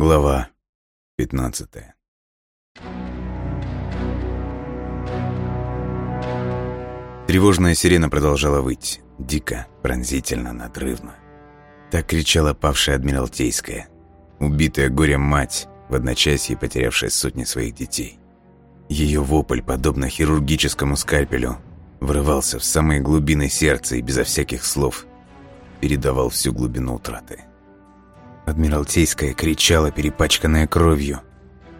Глава 15 Тревожная сирена продолжала выть, дико, пронзительно, надрывно. Так кричала павшая Адмиралтейская, убитая горем мать, в одночасье потерявшая сотни своих детей. Ее вопль, подобно хирургическому скальпелю, врывался в самые глубины сердца и безо всяких слов передавал всю глубину утраты. Адмиралтейская кричала, перепачканная кровью,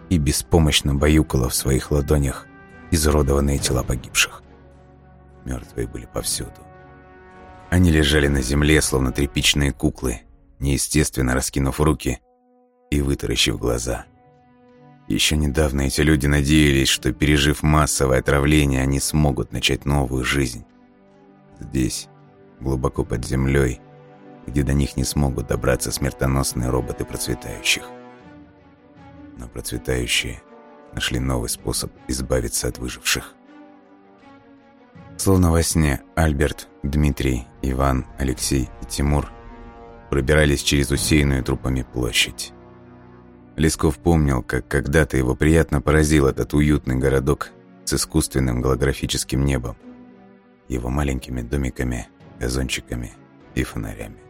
и беспомощно баюкала в своих ладонях изуродованные тела погибших. Мертвые были повсюду. Они лежали на земле, словно тряпичные куклы, неестественно раскинув руки и вытаращив глаза. Еще недавно эти люди надеялись, что, пережив массовое отравление, они смогут начать новую жизнь. Здесь, глубоко под землей, где до них не смогут добраться смертоносные роботы процветающих. Но процветающие нашли новый способ избавиться от выживших. Словно во сне Альберт, Дмитрий, Иван, Алексей и Тимур пробирались через усеянную трупами площадь. Лесков помнил, как когда-то его приятно поразил этот уютный городок с искусственным голографическим небом, его маленькими домиками, газончиками и фонарями.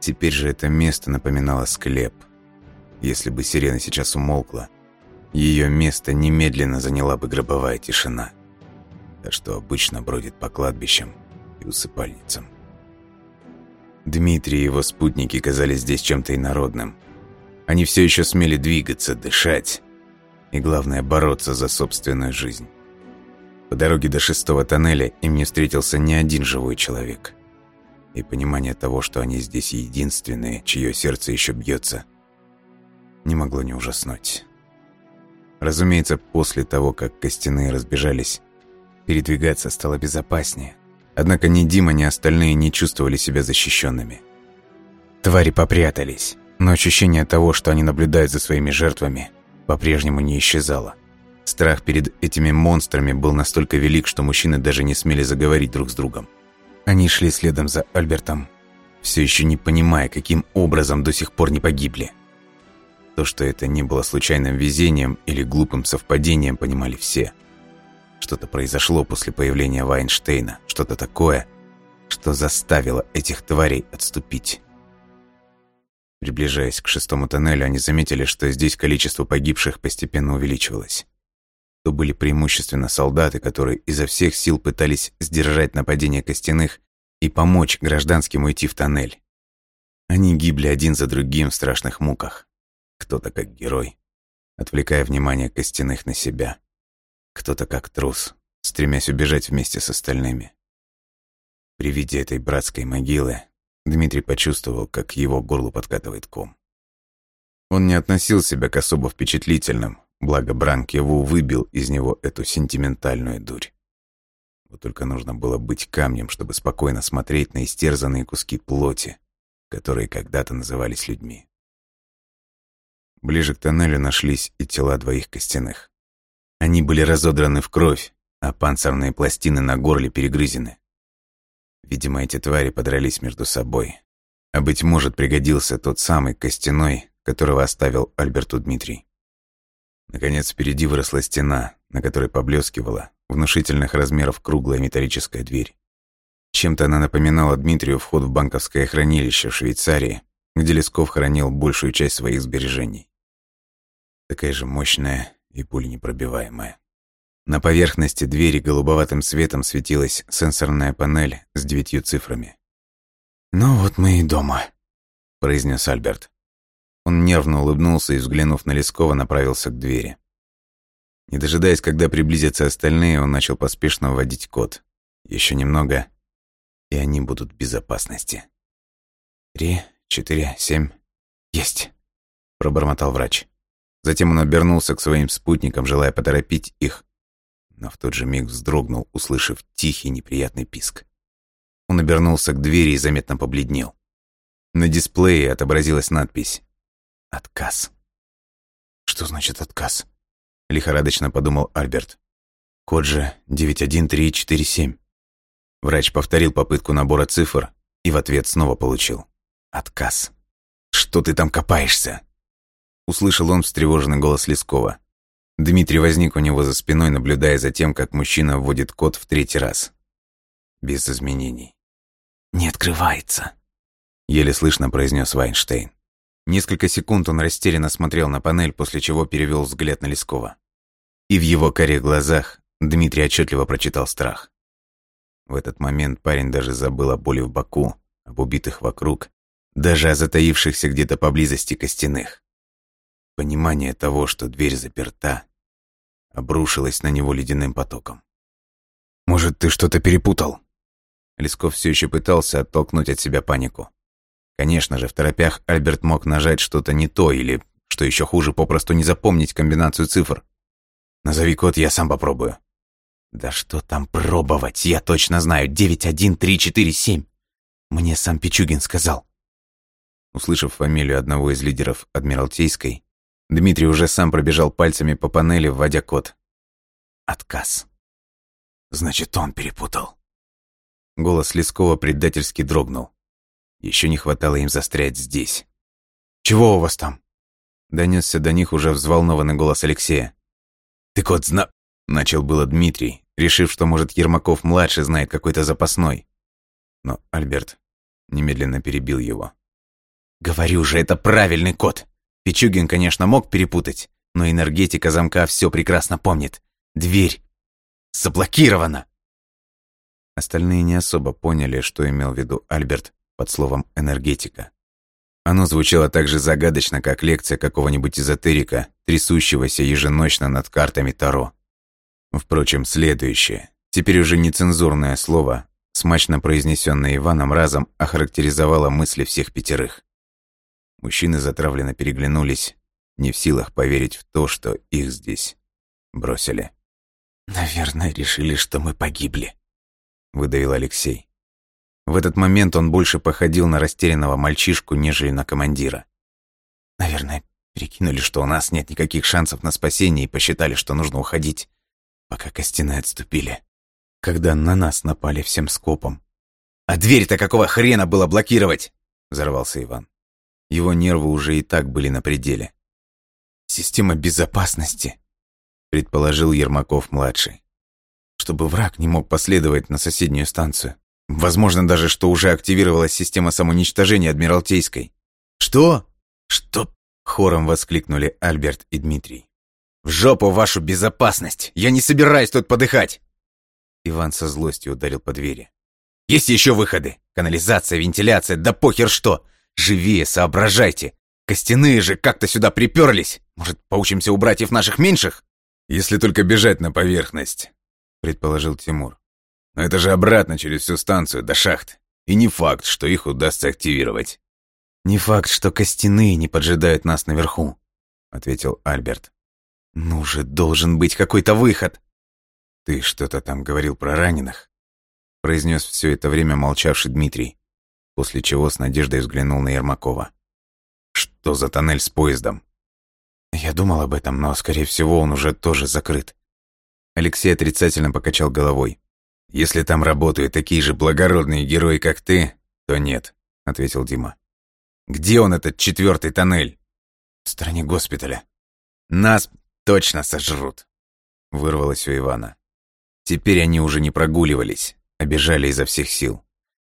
Теперь же это место напоминало склеп. Если бы сирена сейчас умолкла, ее место немедленно заняла бы гробовая тишина, та, что обычно бродит по кладбищам и усыпальницам. Дмитрий и его спутники казались здесь чем-то инородным. Они все еще смели двигаться, дышать и, главное, бороться за собственную жизнь. По дороге до шестого тоннеля им не встретился ни один живой человек – и понимание того, что они здесь единственные, чье сердце еще бьется, не могло не ужаснуть. Разумеется, после того, как костяные разбежались, передвигаться стало безопаснее. Однако ни Дима, ни остальные не чувствовали себя защищенными. Твари попрятались, но ощущение того, что они наблюдают за своими жертвами, по-прежнему не исчезало. Страх перед этими монстрами был настолько велик, что мужчины даже не смели заговорить друг с другом. Они шли следом за Альбертом, все еще не понимая, каким образом до сих пор не погибли. То, что это не было случайным везением или глупым совпадением, понимали все. Что-то произошло после появления Вайнштейна, что-то такое, что заставило этих тварей отступить. Приближаясь к шестому тоннелю, они заметили, что здесь количество погибших постепенно увеличивалось то были преимущественно солдаты, которые изо всех сил пытались сдержать нападение костяных и помочь гражданским уйти в тоннель. Они гибли один за другим в страшных муках. Кто-то как герой, отвлекая внимание костяных на себя. Кто-то как трус, стремясь убежать вместе с остальными. При виде этой братской могилы Дмитрий почувствовал, как его горло подкатывает ком. Он не относил себя к особо впечатлительным, Благо Бранк его выбил из него эту сентиментальную дурь. Вот только нужно было быть камнем, чтобы спокойно смотреть на истерзанные куски плоти, которые когда-то назывались людьми. Ближе к тоннелю нашлись и тела двоих костяных. Они были разодраны в кровь, а панцирные пластины на горле перегрызены. Видимо, эти твари подрались между собой. А быть может, пригодился тот самый костяной, которого оставил Альберту Дмитрий. Наконец, впереди выросла стена, на которой поблескивала внушительных размеров круглая металлическая дверь. Чем-то она напоминала Дмитрию вход в банковское хранилище в Швейцарии, где Лесков хранил большую часть своих сбережений. Такая же мощная и пуленепробиваемая. На поверхности двери голубоватым светом светилась сенсорная панель с девятью цифрами. «Ну вот мы и дома», — произнес Альберт. Он нервно улыбнулся и, взглянув на Лескова, направился к двери. Не дожидаясь, когда приблизятся остальные, он начал поспешно вводить код. Еще немного, и они будут в безопасности. «Три, четыре, семь. Есть!» – пробормотал врач. Затем он обернулся к своим спутникам, желая поторопить их, но в тот же миг вздрогнул, услышав тихий неприятный писк. Он обернулся к двери и заметно побледнел. На дисплее отобразилась надпись Отказ. Что значит отказ? Лихорадочно подумал Альберт. Код же 91347. Врач повторил попытку набора цифр и в ответ снова получил. Отказ. «Что ты там копаешься?» услышал он встревоженный голос Лескова. Дмитрий возник у него за спиной, наблюдая за тем, как мужчина вводит код в третий раз. Без изменений. «Не открывается», — еле слышно произнес Вайнштейн. Несколько секунд он растерянно смотрел на панель, после чего перевел взгляд на Лескова. И в его коре глазах Дмитрий отчетливо прочитал страх. В этот момент парень даже забыл о боли в боку, об убитых вокруг, даже о затаившихся где-то поблизости костяных. Понимание того, что дверь заперта, обрушилось на него ледяным потоком. «Может, ты что-то перепутал?» Лесков все еще пытался оттолкнуть от себя панику. Конечно же, в торопях Альберт мог нажать что-то не то или, что еще хуже, попросту не запомнить комбинацию цифр. «Назови код, я сам попробую». «Да что там пробовать? Я точно знаю. 91347. Мне сам Пичугин сказал». Услышав фамилию одного из лидеров Адмиралтейской, Дмитрий уже сам пробежал пальцами по панели, вводя код. Отказ. Значит, он перепутал. Голос Лескова предательски дрогнул. Еще не хватало им застрять здесь. «Чего у вас там?» Донесся до них уже взволнованный голос Алексея. «Ты код зна...» Начал было Дмитрий, решив, что, может, Ермаков-младший знает какой-то запасной. Но Альберт немедленно перебил его. «Говорю же, это правильный код. Пичугин, конечно, мог перепутать, но энергетика замка все прекрасно помнит. Дверь заблокирована. Остальные не особо поняли, что имел в виду Альберт под словом «энергетика». Оно звучало так же загадочно, как лекция какого-нибудь эзотерика, трясущегося еженочно над картами Таро. Впрочем, следующее, теперь уже нецензурное слово, смачно произнесенное Иваном разом, охарактеризовало мысли всех пятерых. Мужчины затравленно переглянулись, не в силах поверить в то, что их здесь бросили. «Наверное, решили, что мы погибли», — выдавил Алексей. В этот момент он больше походил на растерянного мальчишку, нежели на командира. «Наверное, перекинули, что у нас нет никаких шансов на спасение и посчитали, что нужно уходить, пока костяные отступили, когда на нас напали всем скопом». «А дверь-то какого хрена было блокировать?» — взорвался Иван. Его нервы уже и так были на пределе. «Система безопасности», — предположил Ермаков-младший. «Чтобы враг не мог последовать на соседнюю станцию. Возможно даже, что уже активировалась система самоуничтожения Адмиралтейской». «Что?» «Что?» — хором воскликнули Альберт и Дмитрий. «В жопу вашу безопасность! Я не собираюсь тут подыхать!» Иван со злостью ударил по двери. «Есть еще выходы! Канализация, вентиляция, да похер что! Живее, соображайте! Костяные же как-то сюда приперлись! Может, поучимся у братьев наших меньших?» «Если только бежать на поверхность», — предположил Тимур. «Но это же обратно через всю станцию до шахт. И не факт, что их удастся активировать». «Не факт, что костяные не поджидают нас наверху», — ответил Альберт. «Ну же, должен быть какой-то выход!» «Ты что-то там говорил про раненых?» — произнес все это время молчавший Дмитрий после чего с надеждой взглянул на Ермакова. «Что за тоннель с поездом?» «Я думал об этом, но, скорее всего, он уже тоже закрыт». Алексей отрицательно покачал головой. «Если там работают такие же благородные герои, как ты, то нет», — ответил Дима. «Где он, этот четвертый тоннель?» «В стороне госпиталя». «Нас точно сожрут», — вырвалось у Ивана. Теперь они уже не прогуливались, а бежали изо всех сил.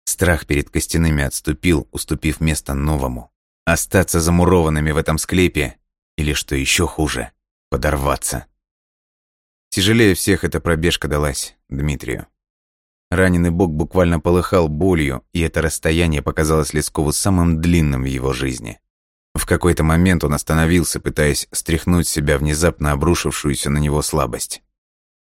Страх перед костяными отступил, уступив место новому. Остаться замурованными в этом склепе или, что еще хуже, подорваться. Тяжелее всех эта пробежка далась Дмитрию. Раненый бок буквально полыхал болью, и это расстояние показалось Лескову самым длинным в его жизни. В какой-то момент он остановился, пытаясь стряхнуть себя внезапно обрушившуюся на него слабость.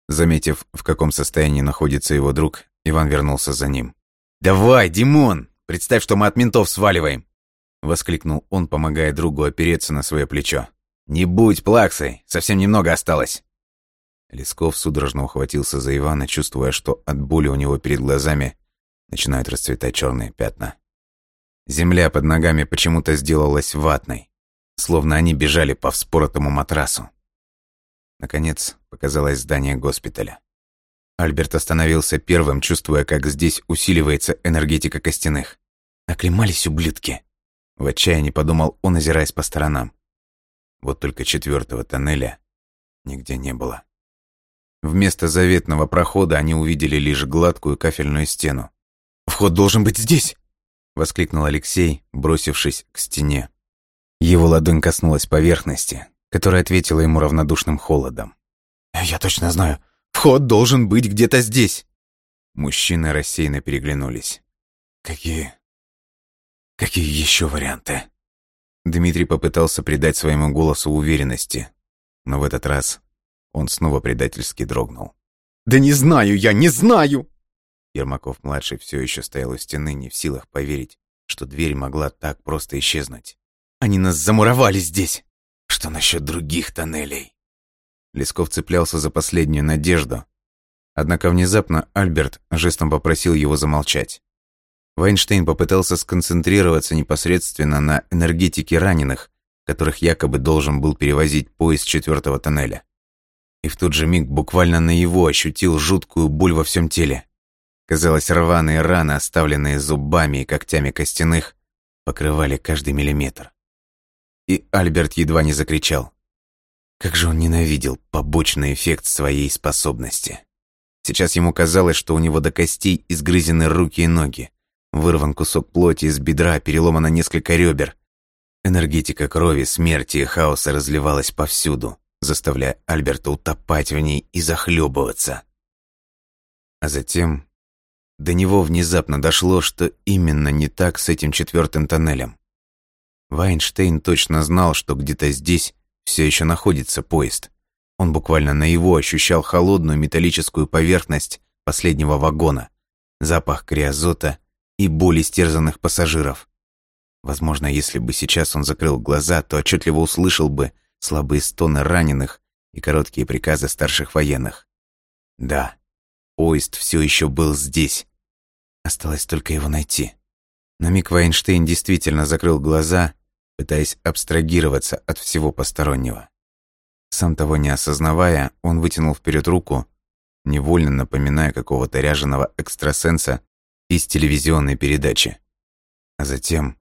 Заметив, в каком состоянии находится его друг, Иван вернулся за ним. «Давай, Димон! Представь, что мы от ментов сваливаем!» Воскликнул он, помогая другу опереться на свое плечо. «Не будь плаксой, совсем немного осталось!» Лесков судорожно ухватился за Ивана, чувствуя, что от боли у него перед глазами начинают расцветать черные пятна. Земля под ногами почему-то сделалась ватной, словно они бежали по вспоротому матрасу. Наконец показалось здание госпиталя. Альберт остановился первым, чувствуя, как здесь усиливается энергетика костяных. «Оклемались ублюдки!» В отчаянии подумал он, озираясь по сторонам. Вот только четвертого тоннеля нигде не было. Вместо заветного прохода они увидели лишь гладкую кафельную стену. «Вход должен быть здесь!» — воскликнул Алексей, бросившись к стене. Его ладонь коснулась поверхности, которая ответила ему равнодушным холодом. «Я точно знаю, вход должен быть где-то здесь!» Мужчины рассеянно переглянулись. «Какие... какие еще варианты?» Дмитрий попытался придать своему голосу уверенности, но в этот раз он снова предательски дрогнул. «Да не знаю я, не знаю!» Ермаков-младший все еще стоял у стены, не в силах поверить, что дверь могла так просто исчезнуть. «Они нас замуровали здесь! Что насчет других тоннелей?» Лесков цеплялся за последнюю надежду. Однако внезапно Альберт жестом попросил его замолчать. Вайнштейн попытался сконцентрироваться непосредственно на энергетике раненых, которых якобы должен был перевозить поезд четвертого тоннеля. И в тот же миг буквально на его ощутил жуткую боль во всем теле. Казалось, рваные раны, оставленные зубами и когтями костяных, покрывали каждый миллиметр. И Альберт едва не закричал. Как же он ненавидел побочный эффект своей способности. Сейчас ему казалось, что у него до костей изгрызены руки и ноги, вырван кусок плоти из бедра, переломано несколько ребер. Энергетика крови, смерти и хаоса разливалась повсюду, заставляя Альберта утопать в ней и захлебываться. А затем до него внезапно дошло, что именно не так с этим четвертым тоннелем. Вайнштейн точно знал, что где-то здесь все еще находится поезд. Он буквально на его ощущал холодную металлическую поверхность последнего вагона, запах криозота и боль истерзанных пассажиров. Возможно, если бы сейчас он закрыл глаза, то отчетливо услышал бы слабые стоны раненых и короткие приказы старших военных. Да, поезд все еще был здесь, Осталось только его найти. На миг Вайнштейн действительно закрыл глаза, пытаясь абстрагироваться от всего постороннего. Сам того не осознавая, он вытянул вперед руку, невольно напоминая какого-то ряженого экстрасенса из телевизионной передачи. А затем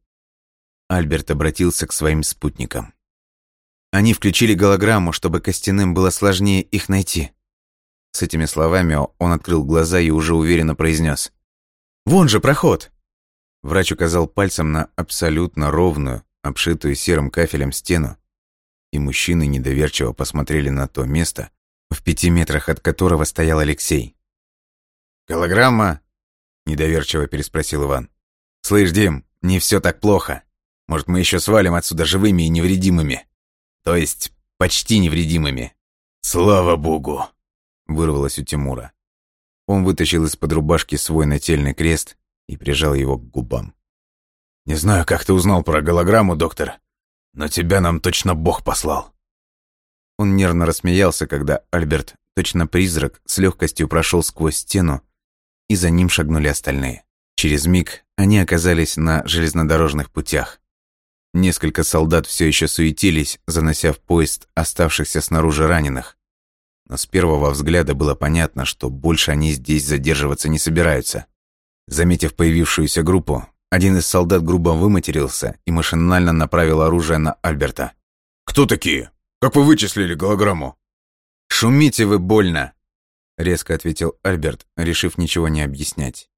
Альберт обратился к своим спутникам. Они включили голограмму, чтобы костяным было сложнее их найти. С этими словами он открыл глаза и уже уверенно произнес: Вон же проход!» Врач указал пальцем на абсолютно ровную, обшитую серым кафелем стену, и мужчины недоверчиво посмотрели на то место, в пяти метрах от которого стоял Алексей. «Голограмма?» – недоверчиво переспросил Иван. «Слышь, Дим, не все так плохо. Может, мы еще свалим отсюда живыми и невредимыми? То есть, почти невредимыми?» «Слава богу!» – вырвалось у Тимура. Он вытащил из-под рубашки свой нательный крест и прижал его к губам. «Не знаю, как ты узнал про голограмму, доктор, но тебя нам точно Бог послал». Он нервно рассмеялся, когда Альберт, точно призрак, с легкостью прошел сквозь стену, и за ним шагнули остальные. Через миг они оказались на железнодорожных путях. Несколько солдат все еще суетились, занося в поезд оставшихся снаружи раненых но с первого взгляда было понятно, что больше они здесь задерживаться не собираются. Заметив появившуюся группу, один из солдат грубо выматерился и машинально направил оружие на Альберта. «Кто такие? Как вы вычислили голограмму?» «Шумите вы больно!» — резко ответил Альберт, решив ничего не объяснять.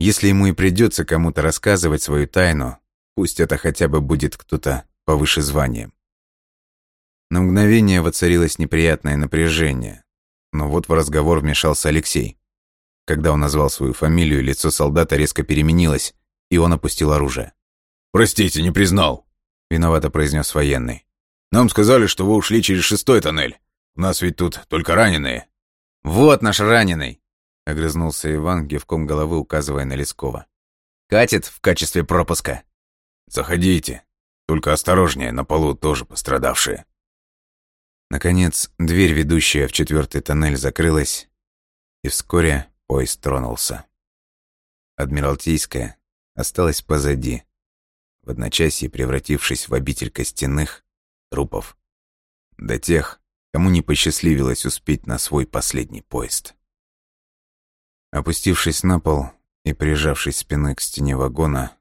«Если ему и придется кому-то рассказывать свою тайну, пусть это хотя бы будет кто-то повыше званием. На мгновение воцарилось неприятное напряжение. Но вот в разговор вмешался Алексей. Когда он назвал свою фамилию, лицо солдата резко переменилось, и он опустил оружие. «Простите, не признал», — виновато произнес военный. «Нам сказали, что вы ушли через шестой тоннель. У нас ведь тут только раненые». «Вот наш раненый», — огрызнулся Иван, гевком головы указывая на Лескова. «Катит в качестве пропуска». «Заходите. Только осторожнее, на полу тоже пострадавшие». Наконец, дверь, ведущая в четвертый тоннель, закрылась, и вскоре поезд тронулся. Адмиралтейская осталась позади, в одночасье превратившись в обитель костяных трупов, до тех, кому не посчастливилось успеть на свой последний поезд. Опустившись на пол и прижавшись спиной к стене вагона,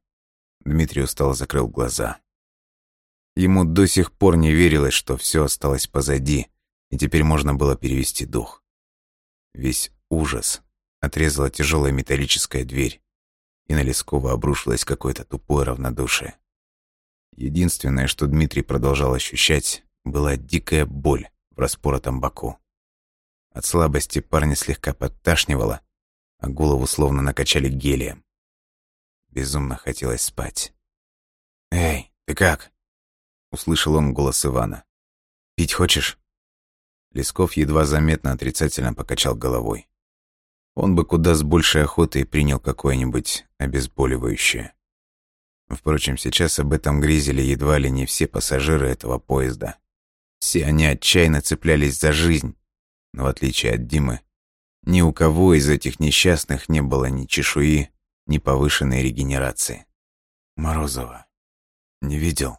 Дмитрий устало закрыл глаза. Ему до сих пор не верилось, что все осталось позади, и теперь можно было перевести дух. Весь ужас отрезала тяжелая металлическая дверь, и на Лескова обрушилось какое-то тупое равнодушие. Единственное, что Дмитрий продолжал ощущать, была дикая боль в распоротом боку. От слабости парня слегка подташнивало, а голову словно накачали гелием. Безумно хотелось спать. «Эй, ты как?» — услышал он голос Ивана. «Пить хочешь?» Лесков едва заметно отрицательно покачал головой. Он бы куда с большей охотой принял какое-нибудь обезболивающее. Впрочем, сейчас об этом грезили едва ли не все пассажиры этого поезда. Все они отчаянно цеплялись за жизнь, но в отличие от Димы, ни у кого из этих несчастных не было ни чешуи, ни повышенной регенерации. «Морозова, не видел?»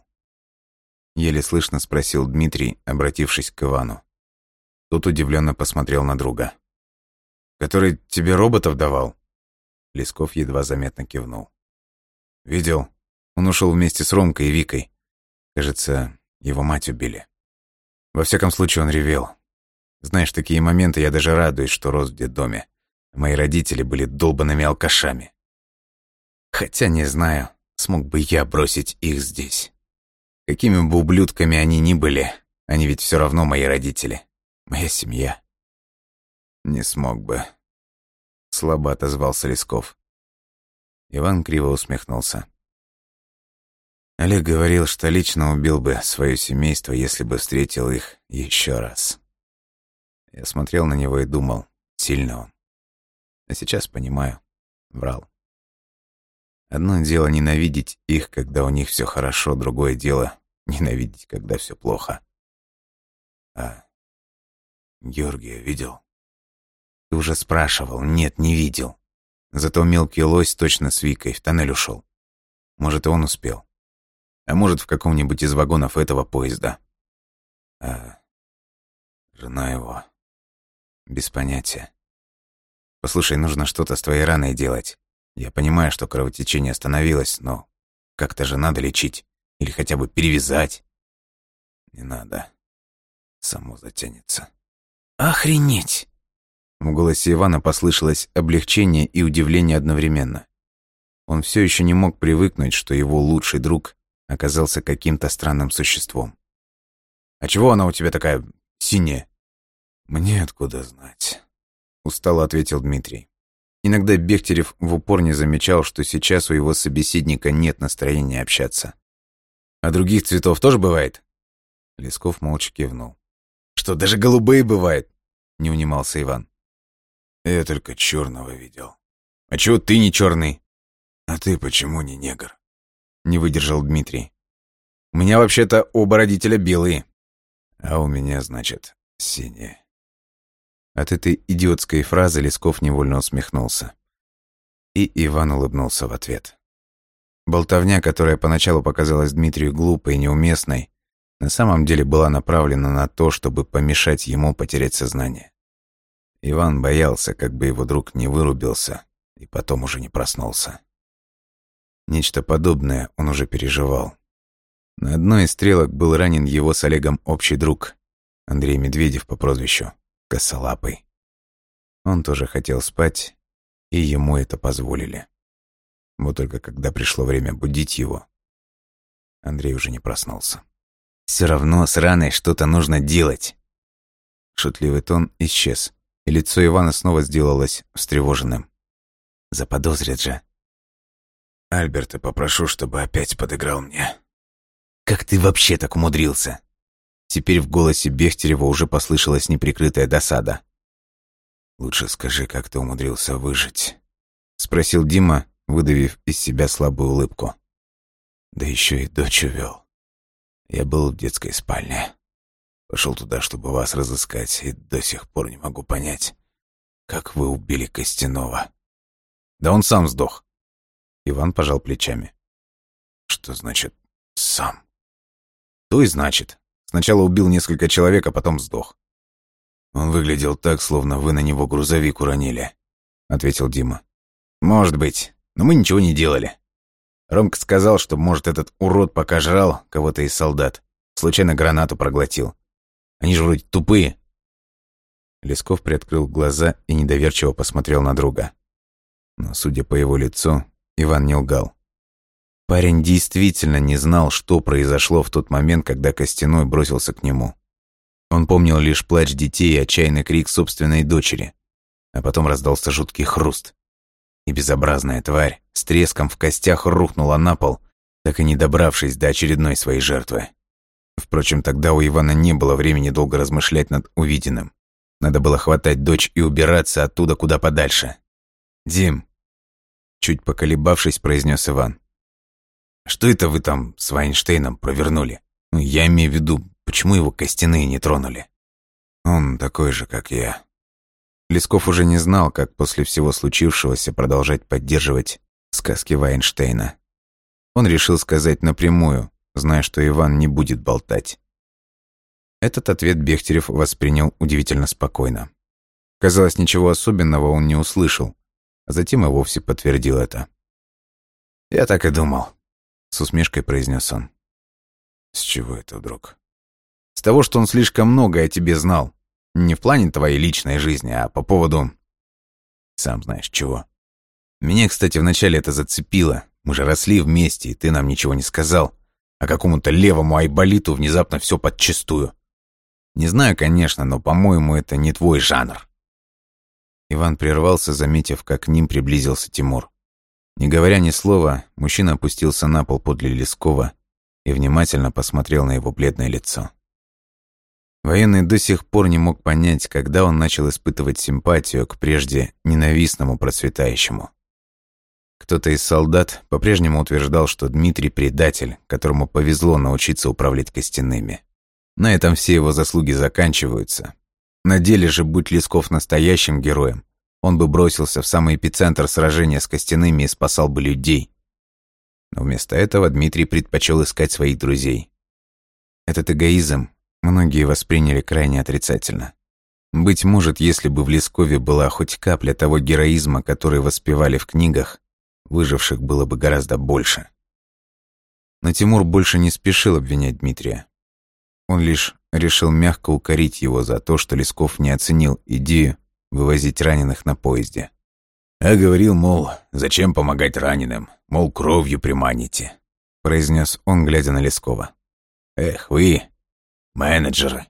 Еле слышно спросил Дмитрий, обратившись к Ивану. Тот удивленно посмотрел на друга. «Который тебе роботов давал?» Лесков едва заметно кивнул. «Видел. Он ушел вместе с Ромкой и Викой. Кажется, его мать убили. Во всяком случае, он ревел. Знаешь, такие моменты я даже радуюсь, что рос в детдоме. Мои родители были долбанными алкашами. Хотя не знаю, смог бы я бросить их здесь. Какими бы ублюдками они ни были, они ведь все равно мои родители. Моя семья. Не смог бы. Слабо отозвался Лесков. Иван криво усмехнулся. Олег говорил, что лично убил бы свое семейство, если бы встретил их еще раз. Я смотрел на него и думал, сильно он. А сейчас понимаю, врал. Одно дело ненавидеть их, когда у них все хорошо, другое дело ненавидеть, когда все плохо. А Георгия видел? Ты уже спрашивал. Нет, не видел. Зато мелкий лось точно с Викой в тоннель ушел. Может, и он успел. А может, в каком-нибудь из вагонов этого поезда. А жена его... Без понятия. Послушай, нужно что-то с твоей раной делать. Я понимаю, что кровотечение остановилось, но как-то же надо лечить. Или хотя бы перевязать. Не надо. Само затянется. Охренеть! В голосе Ивана послышалось облегчение и удивление одновременно. Он все еще не мог привыкнуть, что его лучший друг оказался каким-то странным существом. «А чего она у тебя такая синяя?» «Мне откуда знать?» — устало ответил Дмитрий. Иногда Бехтерев в упор не замечал, что сейчас у его собеседника нет настроения общаться. «А других цветов тоже бывает?» Лесков молча кивнул. «Что, даже голубые бывают?» — не унимался Иван. «Я только черного видел». «А чего ты не черный?» «А ты почему не негр?» — не выдержал Дмитрий. «У меня вообще-то оба родителя белые». «А у меня, значит, синие». От этой идиотской фразы Лесков невольно усмехнулся. И Иван улыбнулся в ответ. Болтовня, которая поначалу показалась Дмитрию глупой и неуместной, на самом деле была направлена на то, чтобы помешать ему потерять сознание. Иван боялся, как бы его друг не вырубился и потом уже не проснулся. Нечто подобное он уже переживал. На одной из стрелок был ранен его с Олегом общий друг, Андрей Медведев по прозвищу косолапый. Он тоже хотел спать, и ему это позволили. Вот только когда пришло время будить его, Андрей уже не проснулся. Все равно с раной что-то нужно делать. Шутливый тон исчез, и лицо Ивана снова сделалось встревоженным. Заподозрят же. Альберта попрошу, чтобы опять подыграл мне. Как ты вообще так умудрился? Теперь в голосе Бехтерева уже послышалась неприкрытая досада. «Лучше скажи, как ты умудрился выжить?» — спросил Дима, выдавив из себя слабую улыбку. «Да еще и дочь увел. Я был в детской спальне. Пошел туда, чтобы вас разыскать, и до сих пор не могу понять, как вы убили Костянова». «Да он сам сдох». Иван пожал плечами. «Что значит «сам»?» «То и значит. Сначала убил несколько человек, а потом сдох. Он выглядел так, словно вы на него грузовик уронили, ответил Дима. Может быть, но мы ничего не делали. Ромка сказал, что, может, этот урод пока жрал кого-то из солдат. Случайно гранату проглотил. Они же вроде тупые. Лесков приоткрыл глаза и недоверчиво посмотрел на друга. Но, судя по его лицу, Иван не лгал. Парень действительно не знал, что произошло в тот момент, когда Костяной бросился к нему. Он помнил лишь плач детей и отчаянный крик собственной дочери. А потом раздался жуткий хруст. И безобразная тварь с треском в костях рухнула на пол, так и не добравшись до очередной своей жертвы. Впрочем, тогда у Ивана не было времени долго размышлять над увиденным. Надо было хватать дочь и убираться оттуда куда подальше. «Дим», — чуть поколебавшись, произнес Иван. «Что это вы там с Вайнштейном провернули? Ну, я имею в виду, почему его костяные не тронули?» «Он такой же, как я». Лесков уже не знал, как после всего случившегося продолжать поддерживать сказки Вайнштейна. Он решил сказать напрямую, зная, что Иван не будет болтать. Этот ответ Бехтерев воспринял удивительно спокойно. Казалось, ничего особенного он не услышал, а затем и вовсе подтвердил это. «Я так и думал», — с усмешкой произнес он. «С чего это вдруг?» «С того, что он слишком много о тебе знал. Не в плане твоей личной жизни, а по поводу... Сам знаешь чего. Меня, кстати, вначале это зацепило. Мы же росли вместе, и ты нам ничего не сказал. А какому-то левому айболиту внезапно все подчистую. Не знаю, конечно, но, по-моему, это не твой жанр». Иван прервался, заметив, как к ним приблизился Тимур. Не говоря ни слова, мужчина опустился на пол подле Лескова и внимательно посмотрел на его бледное лицо. Военный до сих пор не мог понять, когда он начал испытывать симпатию к прежде ненавистному процветающему. Кто-то из солдат по-прежнему утверждал, что Дмитрий – предатель, которому повезло научиться управлять костяными. На этом все его заслуги заканчиваются. На деле же, будь Лесков настоящим героем, он бы бросился в самый эпицентр сражения с костяными и спасал бы людей. Но вместо этого Дмитрий предпочел искать своих друзей. Этот эгоизм многие восприняли крайне отрицательно. Быть может, если бы в Лескове была хоть капля того героизма, который воспевали в книгах, выживших было бы гораздо больше. Но Тимур больше не спешил обвинять Дмитрия. Он лишь решил мягко укорить его за то, что Лесков не оценил идею вывозить раненых на поезде. «А говорил, мол, зачем помогать раненым? Мол, кровью приманите», — произнес он, глядя на Лескова. «Эх, вы, менеджеры.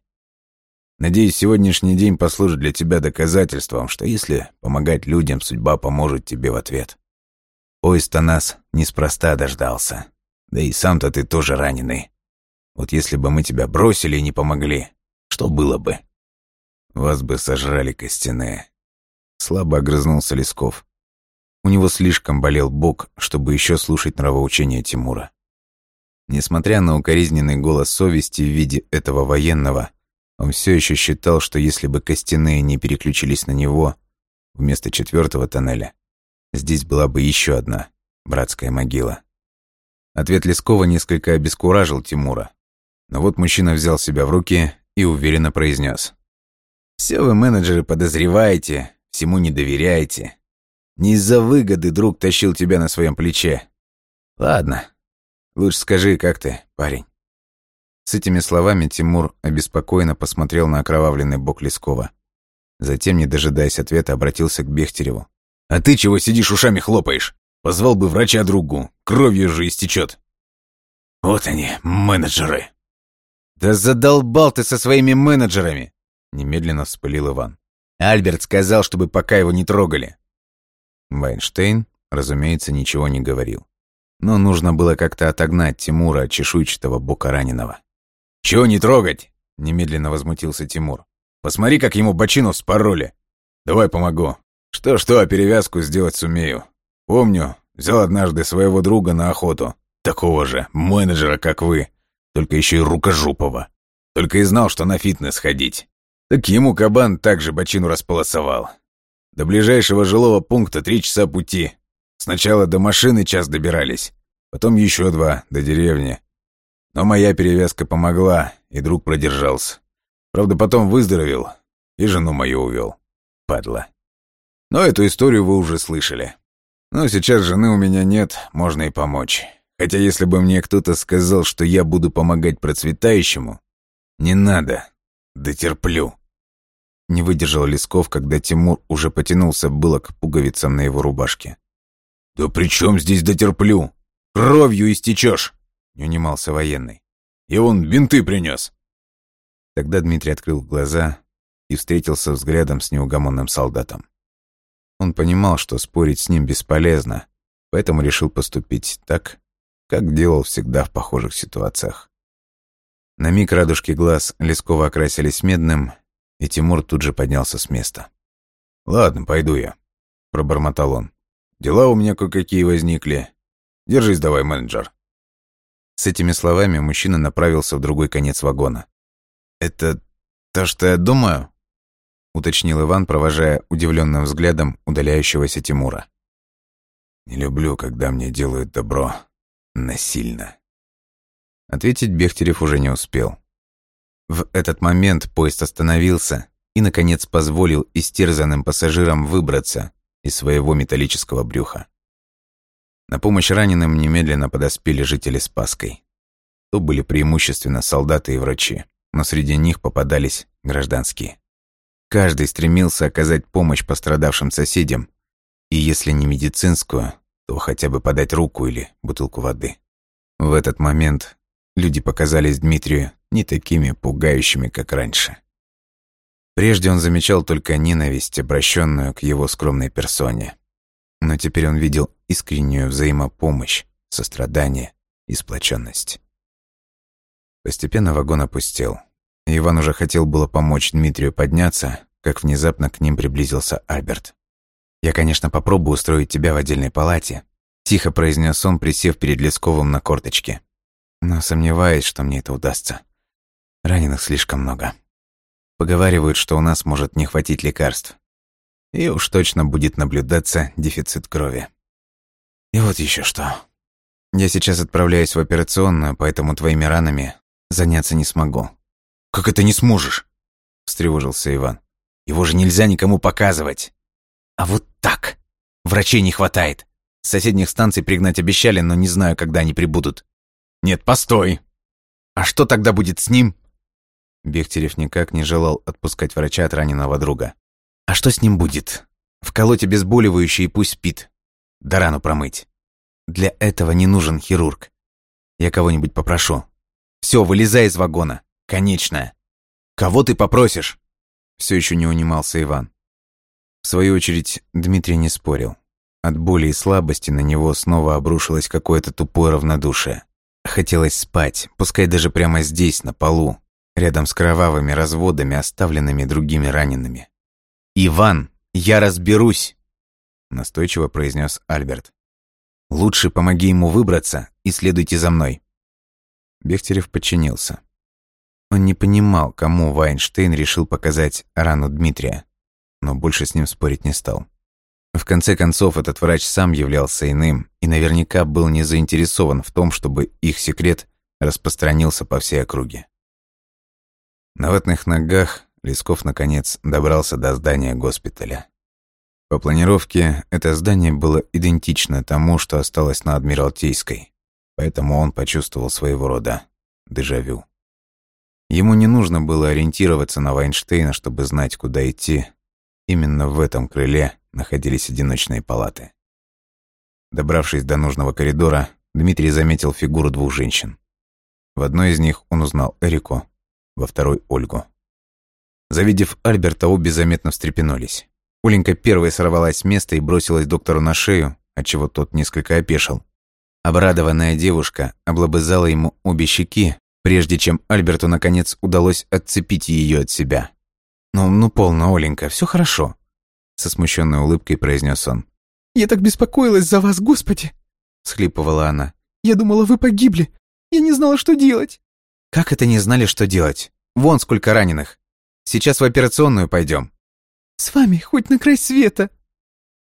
Надеюсь, сегодняшний день послужит для тебя доказательством, что если помогать людям, судьба поможет тебе в ответ. Поезд-то нас неспроста дождался. Да и сам-то ты тоже раненый. Вот если бы мы тебя бросили и не помогли, что было бы? Вас бы сожрали костяные. Слабо огрызнулся Лесков. У него слишком болел бок, чтобы еще слушать нравоучения Тимура. Несмотря на укоризненный голос совести в виде этого военного, он все еще считал, что если бы костяные не переключились на него, вместо четвертого тоннеля, здесь была бы еще одна братская могила. Ответ Лескова несколько обескуражил Тимура. Но вот мужчина взял себя в руки и уверенно произнес. «Все вы, менеджеры, подозреваете, всему не доверяете. Не из-за выгоды друг тащил тебя на своем плече. Ладно, лучше скажи, как ты, парень?» С этими словами Тимур обеспокоенно посмотрел на окровавленный бок Лескова. Затем, не дожидаясь ответа, обратился к Бехтереву. «А ты чего сидишь ушами хлопаешь? Позвал бы врача другу, кровью же истечет». «Вот они, менеджеры!» «Да задолбал ты со своими менеджерами!» Немедленно вспылил Иван. Альберт сказал, чтобы пока его не трогали. Вайнштейн, разумеется, ничего не говорил. Но нужно было как-то отогнать Тимура от чешуйчатого бока раненого. «Чего не трогать?» — немедленно возмутился Тимур. «Посмотри, как ему бочину вспороли. Давай помогу. Что-что, а перевязку сделать сумею. Помню, взял однажды своего друга на охоту. Такого же менеджера, как вы только еще и рукожопого. Только и знал, что на фитнес ходить. Так ему кабан также бочину располосовал. До ближайшего жилого пункта три часа пути. Сначала до машины час добирались, потом еще два, до деревни. Но моя перевязка помогла, и друг продержался. Правда, потом выздоровел и жену мою увел. Падла. Но эту историю вы уже слышали. Но сейчас жены у меня нет, можно и помочь. Хотя если бы мне кто-то сказал, что я буду помогать процветающему, не надо, дотерплю. Не выдержал Лесков, когда Тимур уже потянулся было к пуговицам на его рубашке. «Да при чем здесь дотерплю? Кровью истечешь!» — не унимался военный. «И он бинты принес!» Тогда Дмитрий открыл глаза и встретился взглядом с неугомонным солдатом. Он понимал, что спорить с ним бесполезно, поэтому решил поступить так, как делал всегда в похожих ситуациях. На миг радужки глаз Лескова окрасились медным, и Тимур тут же поднялся с места. «Ладно, пойду я», — пробормотал он. «Дела у меня кое-какие возникли. Держись давай, менеджер». С этими словами мужчина направился в другой конец вагона. «Это то, что я думаю?» — уточнил Иван, провожая удивленным взглядом удаляющегося Тимура. «Не люблю, когда мне делают добро насильно». Ответить Бехтерев уже не успел. В этот момент поезд остановился и, наконец, позволил истерзанным пассажирам выбраться из своего металлического брюха. На помощь раненым немедленно подоспели жители Спаской. То были преимущественно солдаты и врачи, но среди них попадались гражданские. Каждый стремился оказать помощь пострадавшим соседям, и если не медицинскую, то хотя бы подать руку или бутылку воды. В этот момент люди показались Дмитрию не такими пугающими, как раньше. Прежде он замечал только ненависть, обращенную к его скромной персоне. Но теперь он видел искреннюю взаимопомощь, сострадание и сплоченность. Постепенно вагон опустел. Иван уже хотел было помочь Дмитрию подняться, как внезапно к ним приблизился Альберт. «Я, конечно, попробую устроить тебя в отдельной палате», — тихо произнес он, присев перед Лесковым на корточке. «Но сомневаюсь, что мне это удастся. Раненых слишком много. Поговаривают, что у нас может не хватить лекарств. И уж точно будет наблюдаться дефицит крови. И вот еще что. Я сейчас отправляюсь в операционную, поэтому твоими ранами заняться не смогу. «Как это не сможешь?» – встревожился Иван. «Его же нельзя никому показывать!» «А вот так! Врачей не хватает. С соседних станций пригнать обещали, но не знаю, когда они прибудут». «Нет, постой! А что тогда будет с ним?» Бехтерев никак не желал отпускать врача от раненого друга. «А что с ним будет? Вколоть обезболивающее и пусть спит. Да рану промыть. Для этого не нужен хирург. Я кого-нибудь попрошу. Все, вылезай из вагона. Конечная. Кого ты попросишь?» Все еще не унимался Иван. В свою очередь, Дмитрий не спорил. От боли и слабости на него снова обрушилось какое-то тупое равнодушие. Хотелось спать, пускай даже прямо здесь, на полу, рядом с кровавыми разводами, оставленными другими ранеными. «Иван, я разберусь!» — настойчиво произнес Альберт. «Лучше помоги ему выбраться и следуйте за мной». Бехтерев подчинился. Он не понимал, кому Вайнштейн решил показать рану Дмитрия, но больше с ним спорить не стал. В конце концов, этот врач сам являлся иным и наверняка был не заинтересован в том, чтобы их секрет распространился по всей округе. На ватных ногах Лесков, наконец, добрался до здания госпиталя. По планировке, это здание было идентично тому, что осталось на Адмиралтейской, поэтому он почувствовал своего рода дежавю. Ему не нужно было ориентироваться на Вайнштейна, чтобы знать, куда идти. Именно в этом крыле находились одиночные палаты. Добравшись до нужного коридора, Дмитрий заметил фигуру двух женщин. В одной из них он узнал Эрику, во второй — Ольгу. Завидев Альберта, обе заметно встрепенулись. Оленька первой сорвалась с места и бросилась доктору на шею, отчего тот несколько опешил. Обрадованная девушка облобызала ему обе щеки, прежде чем Альберту наконец удалось отцепить ее от себя. «Ну, ну полно, Оленька, все хорошо», — со смущенной улыбкой произнес он. «Я так беспокоилась за вас, Господи!» — схлипывала она. «Я думала, вы погибли. Я не знала, что делать». Как это не знали, что делать? Вон сколько раненых. Сейчас в операционную пойдем. С вами, хоть на край света.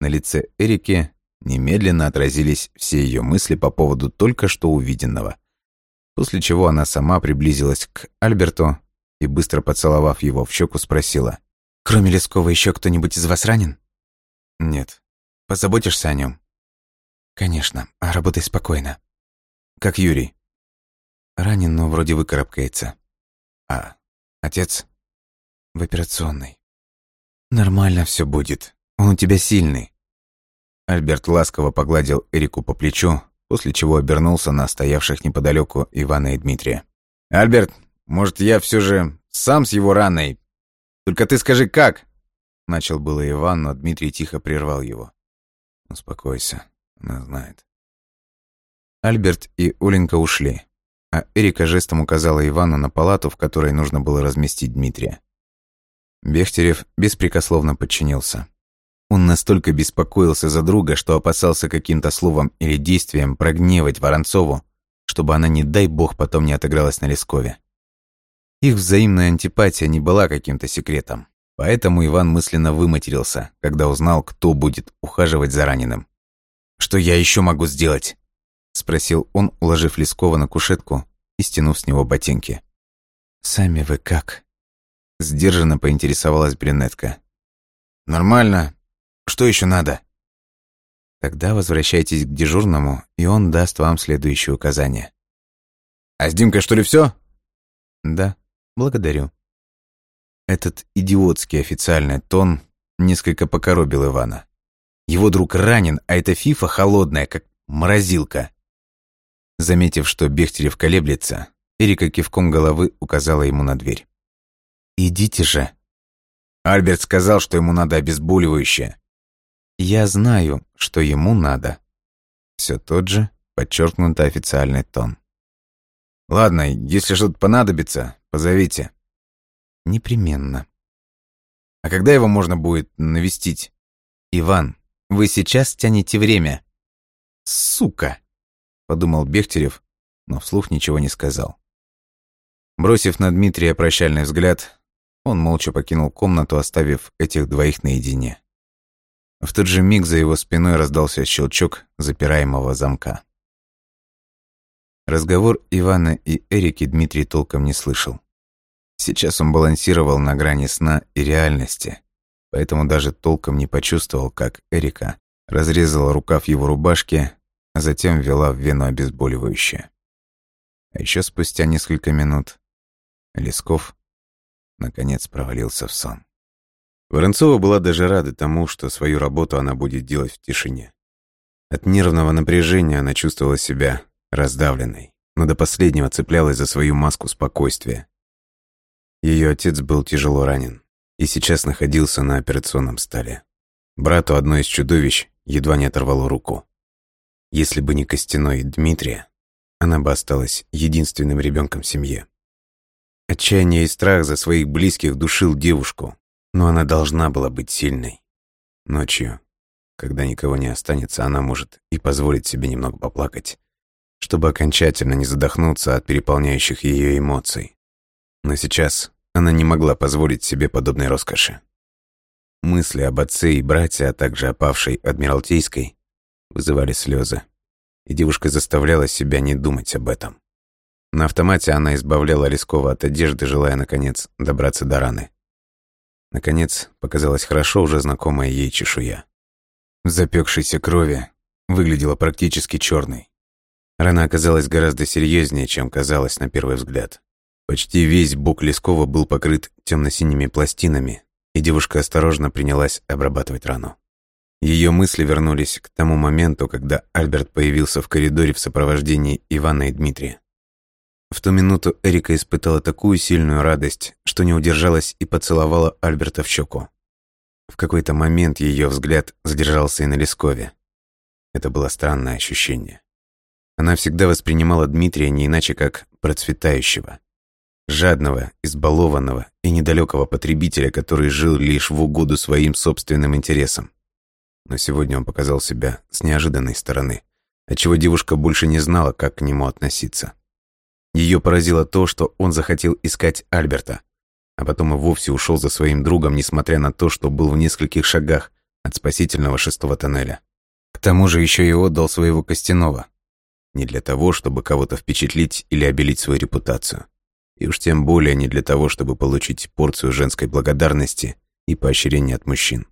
На лице Эрики немедленно отразились все ее мысли по поводу только что увиденного. После чего она сама приблизилась к Альберту и, быстро поцеловав его в щеку, спросила. «Кроме Лескова еще кто-нибудь из вас ранен?» «Нет». «Позаботишься о нем? Конечно, а работай спокойно. Как Юрий? Ранен, но вроде выкарабкается. А, отец? В операционной. Нормально все будет. Он у тебя сильный. Альберт ласково погладил Эрику по плечу, после чего обернулся на стоявших неподалеку Ивана и Дмитрия. «Альберт, может, я все же сам с его раной? Только ты скажи, как?» Начал было Иван, но Дмитрий тихо прервал его. «Успокойся, она знает». Альберт и Оленька ушли, а Эрика жестом указала Ивану на палату, в которой нужно было разместить Дмитрия. Бехтерев беспрекословно подчинился. Он настолько беспокоился за друга, что опасался каким-то словом или действием прогневать Воронцову, чтобы она, не дай бог, потом не отыгралась на Лескове. Их взаимная антипатия не была каким-то секретом, поэтому Иван мысленно выматерился, когда узнал, кто будет ухаживать за раненым. «Что я еще могу сделать?» — спросил он, уложив Лескова на кушетку и стянув с него ботинки. «Сами вы как?» — сдержанно поинтересовалась брюнетка. «Нормально. Что еще надо?» «Тогда возвращайтесь к дежурному, и он даст вам следующее указание». «А с Димкой что ли все? «Да, благодарю». Этот идиотский официальный тон несколько покоробил Ивана. Его друг ранен, а эта фифа холодная, как морозилка. Заметив, что Бехтерев колеблется, Эрика кивком головы указала ему на дверь. «Идите же». Альберт сказал, что ему надо обезболивающее. Я знаю, что ему надо. Все тот же, подчеркнуто официальный тон. Ладно, если что-то понадобится, позовите. Непременно. А когда его можно будет навестить? Иван, вы сейчас тянете время. Сука! Подумал Бехтерев, но вслух ничего не сказал. Бросив на Дмитрия прощальный взгляд, он молча покинул комнату, оставив этих двоих наедине. В тот же миг за его спиной раздался щелчок запираемого замка. Разговор Ивана и Эрики Дмитрий толком не слышал. Сейчас он балансировал на грани сна и реальности, поэтому даже толком не почувствовал, как Эрика разрезала рукав его рубашки, а затем ввела в вену обезболивающее. А еще спустя несколько минут Лесков наконец провалился в сон. Воронцова была даже рада тому, что свою работу она будет делать в тишине. От нервного напряжения она чувствовала себя раздавленной, но до последнего цеплялась за свою маску спокойствия. Ее отец был тяжело ранен и сейчас находился на операционном столе. Брату одно из чудовищ едва не оторвало руку. Если бы не Костяной и Дмитрия, она бы осталась единственным ребенком в семье. Отчаяние и страх за своих близких душил девушку, но она должна была быть сильной. Ночью, когда никого не останется, она может и позволить себе немного поплакать, чтобы окончательно не задохнуться от переполняющих ее эмоций. Но сейчас она не могла позволить себе подобной роскоши. Мысли об отце и брате, а также о павшей Адмиралтейской, вызывали слезы, и девушка заставляла себя не думать об этом. На автомате она избавляла Лескова от одежды, желая, наконец, добраться до раны. Наконец, показалась хорошо уже знакомая ей чешуя. В запекшейся крови выглядела практически черной. Рана оказалась гораздо серьезнее, чем казалось на первый взгляд. Почти весь бок Лескова был покрыт темно-синими пластинами, и девушка осторожно принялась обрабатывать рану. Ее мысли вернулись к тому моменту, когда Альберт появился в коридоре в сопровождении Ивана и Дмитрия. В ту минуту Эрика испытала такую сильную радость, что не удержалась и поцеловала Альберта в щеку. В какой-то момент ее взгляд задержался и на Лескове. Это было странное ощущение. Она всегда воспринимала Дмитрия не иначе как процветающего, жадного, избалованного и недалекого потребителя, который жил лишь в угоду своим собственным интересам. Но сегодня он показал себя с неожиданной стороны, отчего девушка больше не знала, как к нему относиться. Ее поразило то, что он захотел искать Альберта, а потом и вовсе ушел за своим другом, несмотря на то, что был в нескольких шагах от спасительного шестого тоннеля. К тому же еще и отдал своего Костянова. Не для того, чтобы кого-то впечатлить или обелить свою репутацию. И уж тем более не для того, чтобы получить порцию женской благодарности и поощрения от мужчин.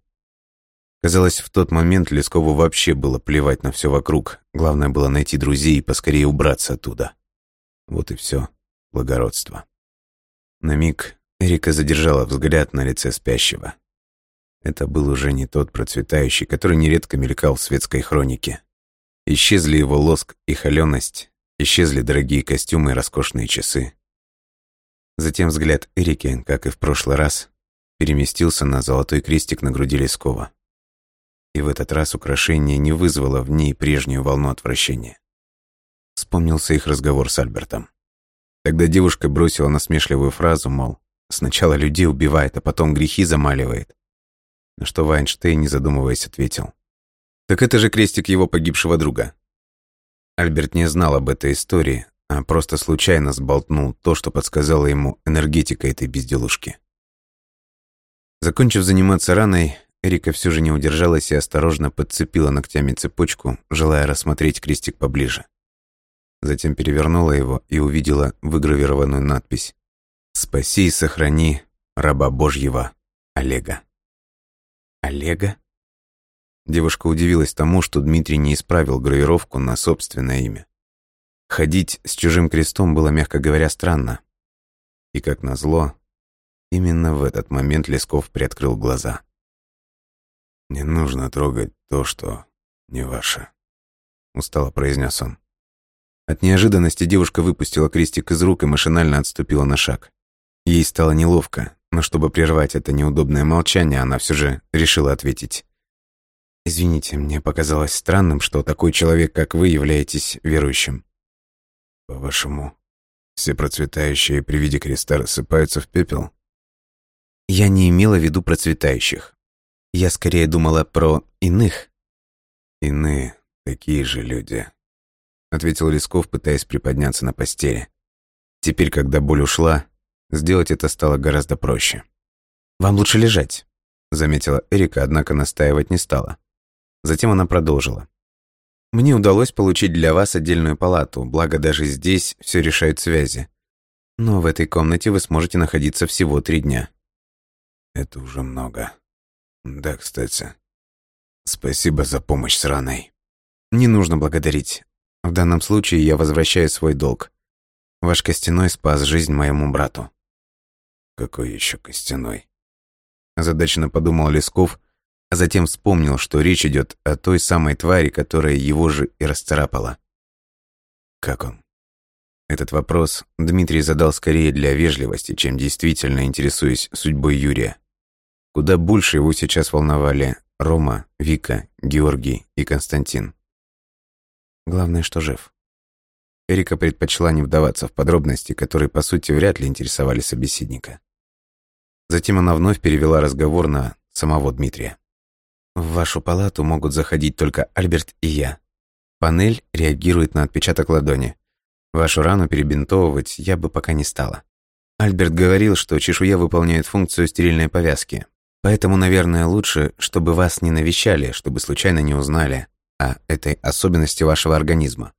Казалось, в тот момент Лескову вообще было плевать на все вокруг. Главное было найти друзей и поскорее убраться оттуда. Вот и все. Благородство. На миг Эрика задержала взгляд на лице спящего. Это был уже не тот процветающий, который нередко мелькал в светской хронике. Исчезли его лоск и холёность, исчезли дорогие костюмы и роскошные часы. Затем взгляд Эрики, как и в прошлый раз, переместился на золотой крестик на груди Лескова. И в этот раз украшение не вызвало в ней прежнюю волну отвращения. Вспомнился их разговор с Альбертом. Тогда девушка бросила насмешливую фразу, мол, сначала людей убивает, а потом грехи замаливает. На что Вайнштейн, не задумываясь, ответил. «Так это же крестик его погибшего друга». Альберт не знал об этой истории, а просто случайно сболтнул то, что подсказала ему энергетика этой безделушки. Закончив заниматься раной, Эрика все же не удержалась и осторожно подцепила ногтями цепочку, желая рассмотреть крестик поближе. Затем перевернула его и увидела выгравированную надпись «Спаси и сохрани раба Божьего Олега». Олега? Девушка удивилась тому, что Дмитрий не исправил гравировку на собственное имя. Ходить с чужим крестом было, мягко говоря, странно. И как назло, именно в этот момент Лесков приоткрыл глаза. «Не нужно трогать то, что не ваше», — устало произнес он. От неожиданности девушка выпустила крестик из рук и машинально отступила на шаг. Ей стало неловко, но чтобы прервать это неудобное молчание, она все же решила ответить. «Извините, мне показалось странным, что такой человек, как вы, являетесь верующим». «По-вашему, все процветающие при виде креста рассыпаются в пепел?» «Я не имела в виду процветающих. Я скорее думала про иных». «Иные, такие же люди», — ответил Лесков, пытаясь приподняться на постели. Теперь, когда боль ушла, сделать это стало гораздо проще. «Вам лучше лежать», — заметила Эрика, однако настаивать не стала. Затем она продолжила. «Мне удалось получить для вас отдельную палату, благо даже здесь все решают связи. Но в этой комнате вы сможете находиться всего три дня». «Это уже много. Да, кстати. Спасибо за помощь с раной». «Не нужно благодарить. В данном случае я возвращаю свой долг. Ваш костяной спас жизнь моему брату». «Какой еще костяной?» Озадаченно подумал Лесков, а затем вспомнил, что речь идет о той самой твари, которая его же и расцарапала. «Как он?» Этот вопрос Дмитрий задал скорее для вежливости, чем действительно интересуясь судьбой Юрия. Куда больше его сейчас волновали Рома, Вика, Георгий и Константин. Главное, что жив. Эрика предпочла не вдаваться в подробности, которые, по сути, вряд ли интересовали собеседника. Затем она вновь перевела разговор на самого Дмитрия. «В вашу палату могут заходить только Альберт и я. Панель реагирует на отпечаток ладони. Вашу рану перебинтовывать я бы пока не стала. Альберт говорил, что чешуя выполняет функцию стерильной повязки. Поэтому, наверное, лучше, чтобы вас не навещали, чтобы случайно не узнали, о этой особенности вашего организма.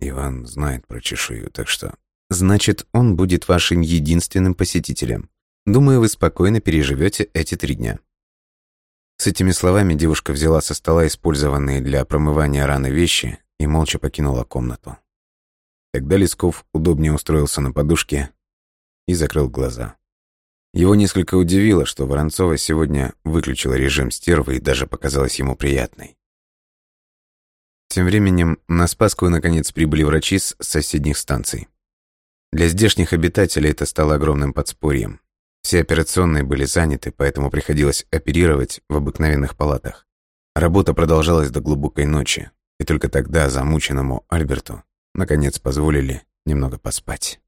Иван знает про чешую, так что... Значит, он будет вашим единственным посетителем. Думаю, вы спокойно переживете эти три дня. С этими словами девушка взяла со стола использованные для промывания раны вещи и молча покинула комнату. Тогда Лесков удобнее устроился на подушке и закрыл глаза. Его несколько удивило, что Воронцова сегодня выключила режим стервы и даже показалась ему приятной. Тем временем на Спасскую наконец прибыли врачи с соседних станций. Для здешних обитателей это стало огромным подспорьем. Все операционные были заняты, поэтому приходилось оперировать в обыкновенных палатах. Работа продолжалась до глубокой ночи, и только тогда замученному Альберту наконец позволили немного поспать.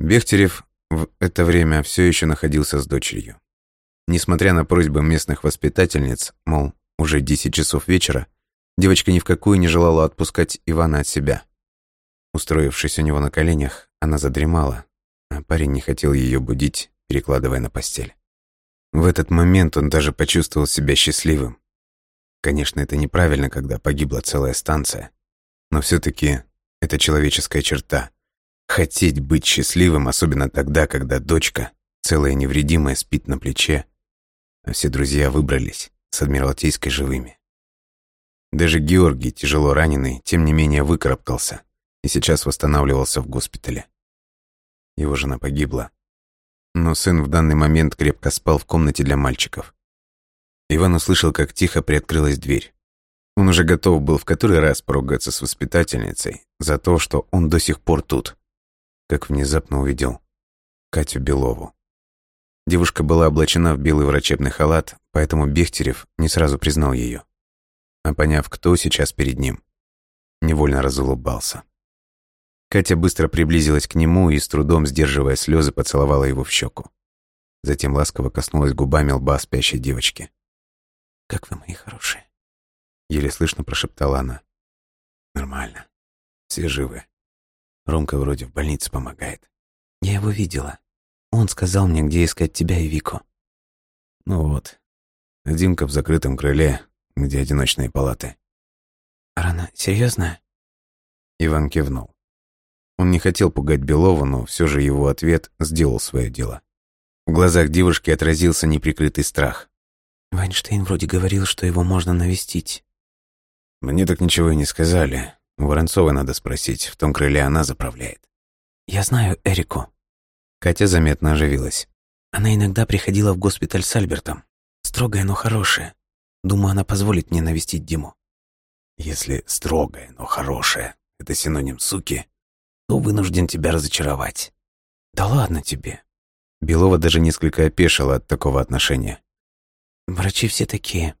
Бехтерев в это время все еще находился с дочерью. Несмотря на просьбы местных воспитательниц, мол, уже 10 часов вечера, Девочка ни в какую не желала отпускать Ивана от себя. Устроившись у него на коленях, она задремала, а парень не хотел ее будить, перекладывая на постель. В этот момент он даже почувствовал себя счастливым. Конечно, это неправильно, когда погибла целая станция, но все таки это человеческая черта. Хотеть быть счастливым, особенно тогда, когда дочка, целая невредимая, спит на плече, а все друзья выбрались с Адмиралтейской живыми. Даже Георгий, тяжело раненый, тем не менее выкарабкался и сейчас восстанавливался в госпитале. Его жена погибла, но сын в данный момент крепко спал в комнате для мальчиков. Иван услышал, как тихо приоткрылась дверь. Он уже готов был в который раз поругаться с воспитательницей за то, что он до сих пор тут, как внезапно увидел Катю Белову. Девушка была облачена в белый врачебный халат, поэтому Бехтерев не сразу признал ее. А поняв, кто сейчас перед ним, невольно разулыбался. Катя быстро приблизилась к нему и, с трудом сдерживая слезы, поцеловала его в щеку. Затем ласково коснулась губами лба спящей девочки. «Как вы, мои хорошие!» Еле слышно прошептала она. «Нормально. Все живы. Ромка вроде в больнице помогает. Я его видела. Он сказал мне, где искать тебя и Вику. Ну вот. Димка в закрытом крыле, где одиночные палаты. Рана серьезная? Иван кивнул. Он не хотел пугать Белова, но все же его ответ сделал свое дело. В глазах девушки отразился неприкрытый страх. Вайнштейн вроде говорил, что его можно навестить. Мне так ничего и не сказали. У Воронцовой надо спросить, в том крыле она заправляет. Я знаю Эрику. Катя заметно оживилась. Она иногда приходила в госпиталь с Альбертом. Строгая, но хорошая. Думаю, она позволит мне навестить Диму. Если строгая, но хорошая — это синоним суки, то вынужден тебя разочаровать. Да ладно тебе. Белова даже несколько опешила от такого отношения. Врачи все такие.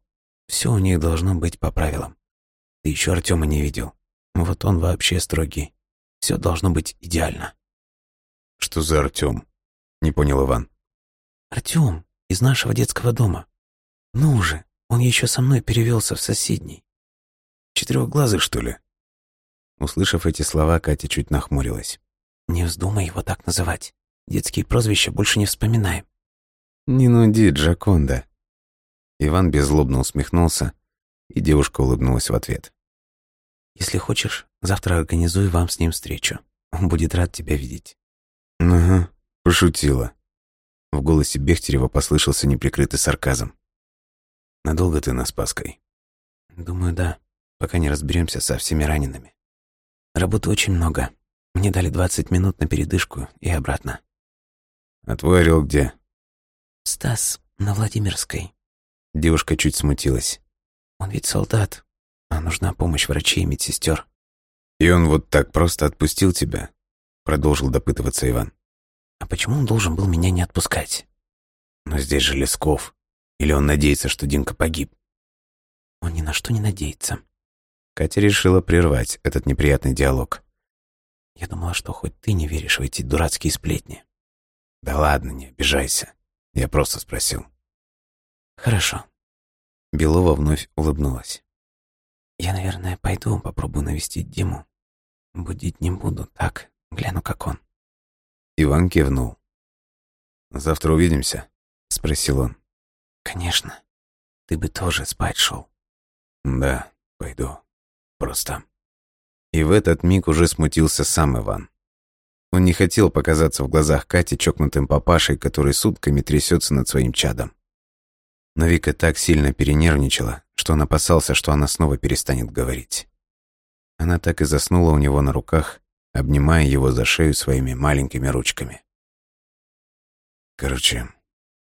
Все у них должно быть по правилам. Ты еще Артема не видел. Вот он вообще строгий. Все должно быть идеально. Что за Артем? Не понял Иван. Артем из нашего детского дома. Ну уже, он еще со мной перевелся в соседний. Четырехглазый, что ли? Услышав эти слова, Катя чуть нахмурилась. Не вздумай его так называть. Детские прозвища больше не вспоминаем. Не нуди, Джаконда. Иван беззлобно усмехнулся, и девушка улыбнулась в ответ. Если хочешь, завтра организую вам с ним встречу. Он будет рад тебя видеть. «Ага, пошутила». В голосе Бехтерева послышался неприкрытый сарказм. «Надолго ты нас Паской?» «Думаю, да, пока не разберемся со всеми ранеными. Работы очень много. Мне дали 20 минут на передышку и обратно». «А твой орел где?» «Стас, на Владимирской». Девушка чуть смутилась. «Он ведь солдат, а нужна помощь врачей и медсестер». «И он вот так просто отпустил тебя?» Продолжил допытываться Иван. А почему он должен был меня не отпускать? Но здесь же Лесков. Или он надеется, что Димка погиб? Он ни на что не надеется. Катя решила прервать этот неприятный диалог. Я думала, что хоть ты не веришь в эти дурацкие сплетни. Да ладно, не обижайся. Я просто спросил. Хорошо. Белова вновь улыбнулась. Я, наверное, пойду попробую навестить Диму. Будить не буду, так, Гляну, как он. Иван кивнул. «Завтра увидимся?» — спросил он. «Конечно. Ты бы тоже спать шел. «Да, пойду. Просто...» И в этот миг уже смутился сам Иван. Он не хотел показаться в глазах Кати чокнутым папашей, который сутками трясется над своим чадом. Но Вика так сильно перенервничала, что он опасался, что она снова перестанет говорить. Она так и заснула у него на руках, обнимая его за шею своими маленькими ручками. Короче,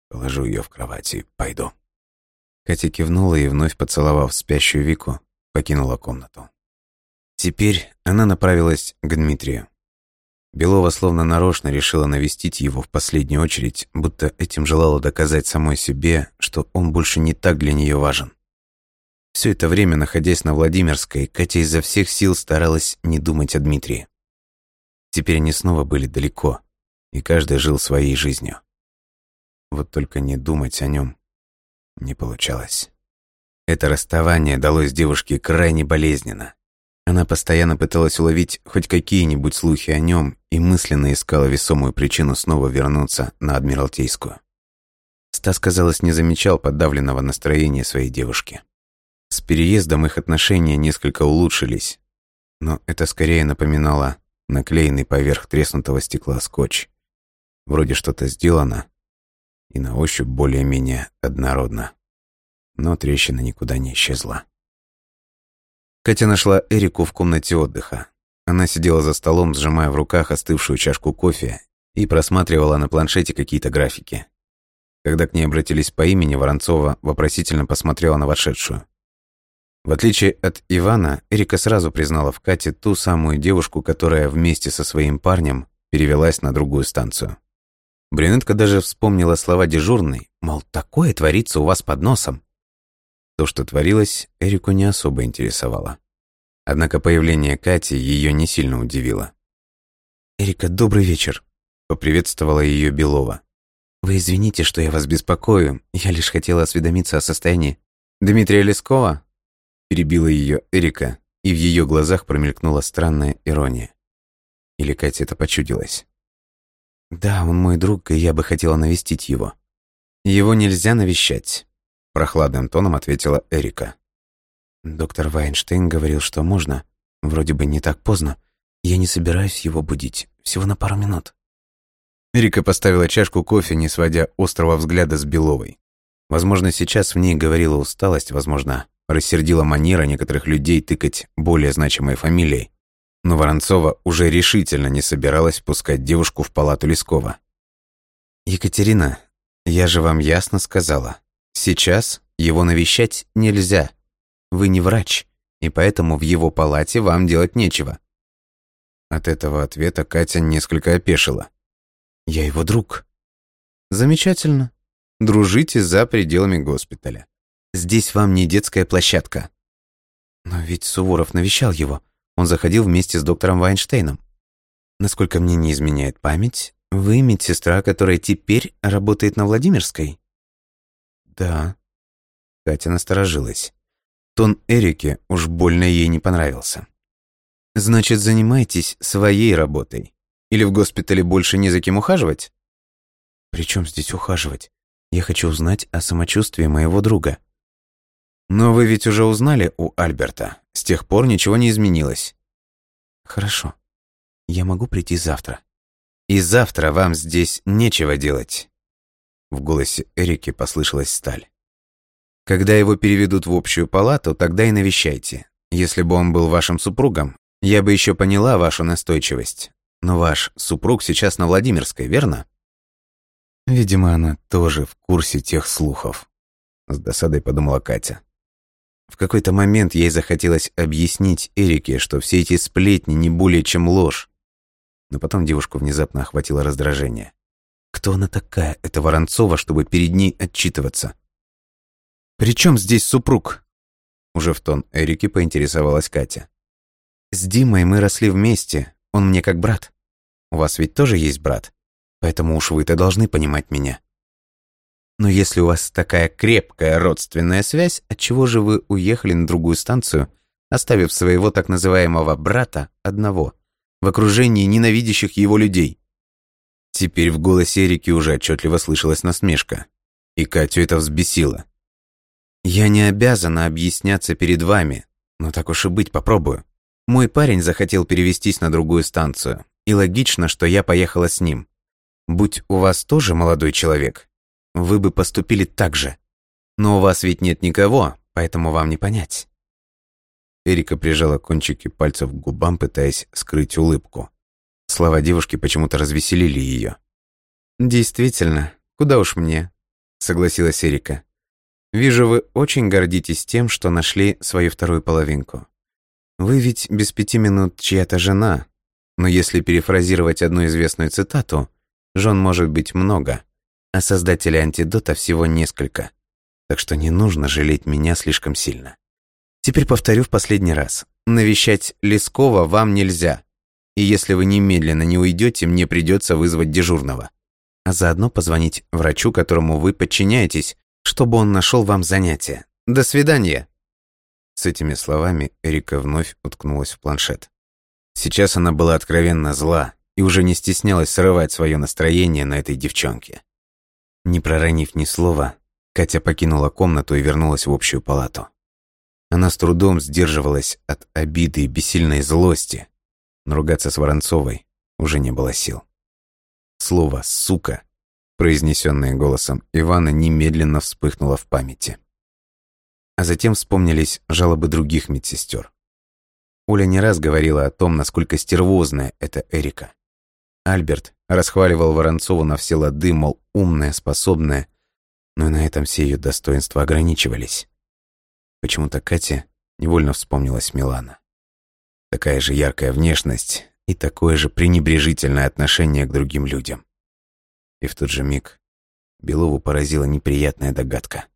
положу ее в кровать и пойду. Катя кивнула и, вновь поцеловав спящую Вику, покинула комнату. Теперь она направилась к Дмитрию. Белова словно нарочно решила навестить его в последнюю очередь, будто этим желала доказать самой себе, что он больше не так для нее важен. Все это время, находясь на Владимирской, Катя изо всех сил старалась не думать о Дмитрии. Теперь они снова были далеко, и каждый жил своей жизнью. Вот только не думать о нем не получалось. Это расставание далось девушке крайне болезненно. Она постоянно пыталась уловить хоть какие-нибудь слухи о нем и мысленно искала весомую причину снова вернуться на Адмиралтейскую. Стас, казалось, не замечал подавленного настроения своей девушки. С переездом их отношения несколько улучшились, но это скорее напоминало наклеенный поверх треснутого стекла скотч. Вроде что-то сделано, и на ощупь более-менее однородно. Но трещина никуда не исчезла. Катя нашла Эрику в комнате отдыха. Она сидела за столом, сжимая в руках остывшую чашку кофе и просматривала на планшете какие-то графики. Когда к ней обратились по имени, Воронцова вопросительно посмотрела на вошедшую. В отличие от Ивана, Эрика сразу признала в Кате ту самую девушку, которая вместе со своим парнем перевелась на другую станцию. Брюнетка даже вспомнила слова дежурной, мол, такое творится у вас под носом. То, что творилось, Эрику не особо интересовало. Однако появление Кати ее не сильно удивило. «Эрика, добрый вечер», — поприветствовала ее Белова. «Вы извините, что я вас беспокою, я лишь хотела осведомиться о состоянии Дмитрия Лескова?» Перебила ее Эрика, и в ее глазах промелькнула странная ирония. Или Кате это почудилось? «Да, он мой друг, и я бы хотела навестить его». «Его нельзя навещать», — прохладным тоном ответила Эрика. «Доктор Вайнштейн говорил, что можно. Вроде бы не так поздно. Я не собираюсь его будить. Всего на пару минут». Эрика поставила чашку кофе, не сводя острого взгляда с Беловой. Возможно, сейчас в ней говорила усталость, возможно, рассердила манера некоторых людей тыкать более значимой фамилией. Но Воронцова уже решительно не собиралась пускать девушку в палату Лескова. «Екатерина, я же вам ясно сказала, сейчас его навещать нельзя. Вы не врач, и поэтому в его палате вам делать нечего». От этого ответа Катя несколько опешила. «Я его друг». «Замечательно. Дружите за пределами госпиталя. Здесь вам не детская площадка». «Но ведь Суворов навещал его. Он заходил вместе с доктором Вайнштейном. Насколько мне не изменяет память, вы медсестра, которая теперь работает на Владимирской?» «Да». Катя насторожилась. Тон Эрики уж больно ей не понравился. «Значит, занимайтесь своей работой. Или в госпитале больше не за кем ухаживать?» «При чем здесь ухаживать? Я хочу узнать о самочувствии моего друга». Но вы ведь уже узнали у Альберта. С тех пор ничего не изменилось. Хорошо. Я могу прийти завтра. И завтра вам здесь нечего делать. В голосе Эрики послышалась сталь. Когда его переведут в общую палату, тогда и навещайте. Если бы он был вашим супругом, я бы еще поняла вашу настойчивость. Но ваш супруг сейчас на Владимирской, верно? Видимо, она тоже в курсе тех слухов. С досадой подумала Катя. В какой-то момент ей захотелось объяснить Эрике, что все эти сплетни не более чем ложь. Но потом девушку внезапно охватило раздражение. Кто она такая, эта Воронцова, чтобы перед ней отчитываться? «При чем здесь супруг?» Уже в тон Эрике поинтересовалась Катя. «С Димой мы росли вместе, он мне как брат. У вас ведь тоже есть брат, поэтому уж вы-то должны понимать меня». Но если у вас такая крепкая родственная связь, отчего же вы уехали на другую станцию, оставив своего так называемого брата одного, в окружении ненавидящих его людей? Теперь в голосе Эрики уже отчетливо слышалась насмешка. И Катю это взбесило. «Я не обязана объясняться перед вами, но так уж и быть, попробую. Мой парень захотел перевестись на другую станцию, и логично, что я поехала с ним. Будь у вас тоже молодой человек, вы бы поступили так же. Но у вас ведь нет никого, поэтому вам не понять». Эрика прижала кончики пальцев к губам, пытаясь скрыть улыбку. Слова девушки почему-то развеселили ее. «Действительно, куда уж мне», — согласилась Эрика. «Вижу, вы очень гордитесь тем, что нашли свою вторую половинку. Вы ведь без пяти минут чья-то жена, но если перефразировать одну известную цитату, жен может быть много а создателей антидота всего несколько, так что не нужно жалеть меня слишком сильно. Теперь повторю в последний раз. Навещать Лескова вам нельзя, и если вы немедленно не уйдете, мне придется вызвать дежурного, а заодно позвонить врачу, которому вы подчиняетесь, чтобы он нашел вам занятие. До свидания!» С этими словами Эрика вновь уткнулась в планшет. Сейчас она была откровенно зла и уже не стеснялась срывать свое настроение на этой девчонке. Не проронив ни слова, Катя покинула комнату и вернулась в общую палату. Она с трудом сдерживалась от обиды и бессильной злости, но ругаться с Воронцовой уже не было сил. Слово «сука» произнесенное голосом Ивана, немедленно вспыхнуло в памяти. А затем вспомнились жалобы других медсестер. Оля не раз говорила о том, насколько стервозная эта Эрика. Альберт расхваливал Воронцову на все лады, мол, умная, способная, но и на этом все ее достоинства ограничивались. Почему-то Кате невольно вспомнилась Милана. Такая же яркая внешность и такое же пренебрежительное отношение к другим людям. И в тот же миг Белову поразила неприятная догадка.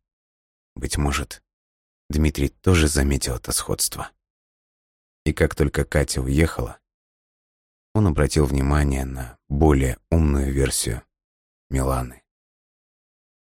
Быть может, Дмитрий тоже заметил это сходство. И как только Катя уехала, он обратил внимание на более умную версию Миланы.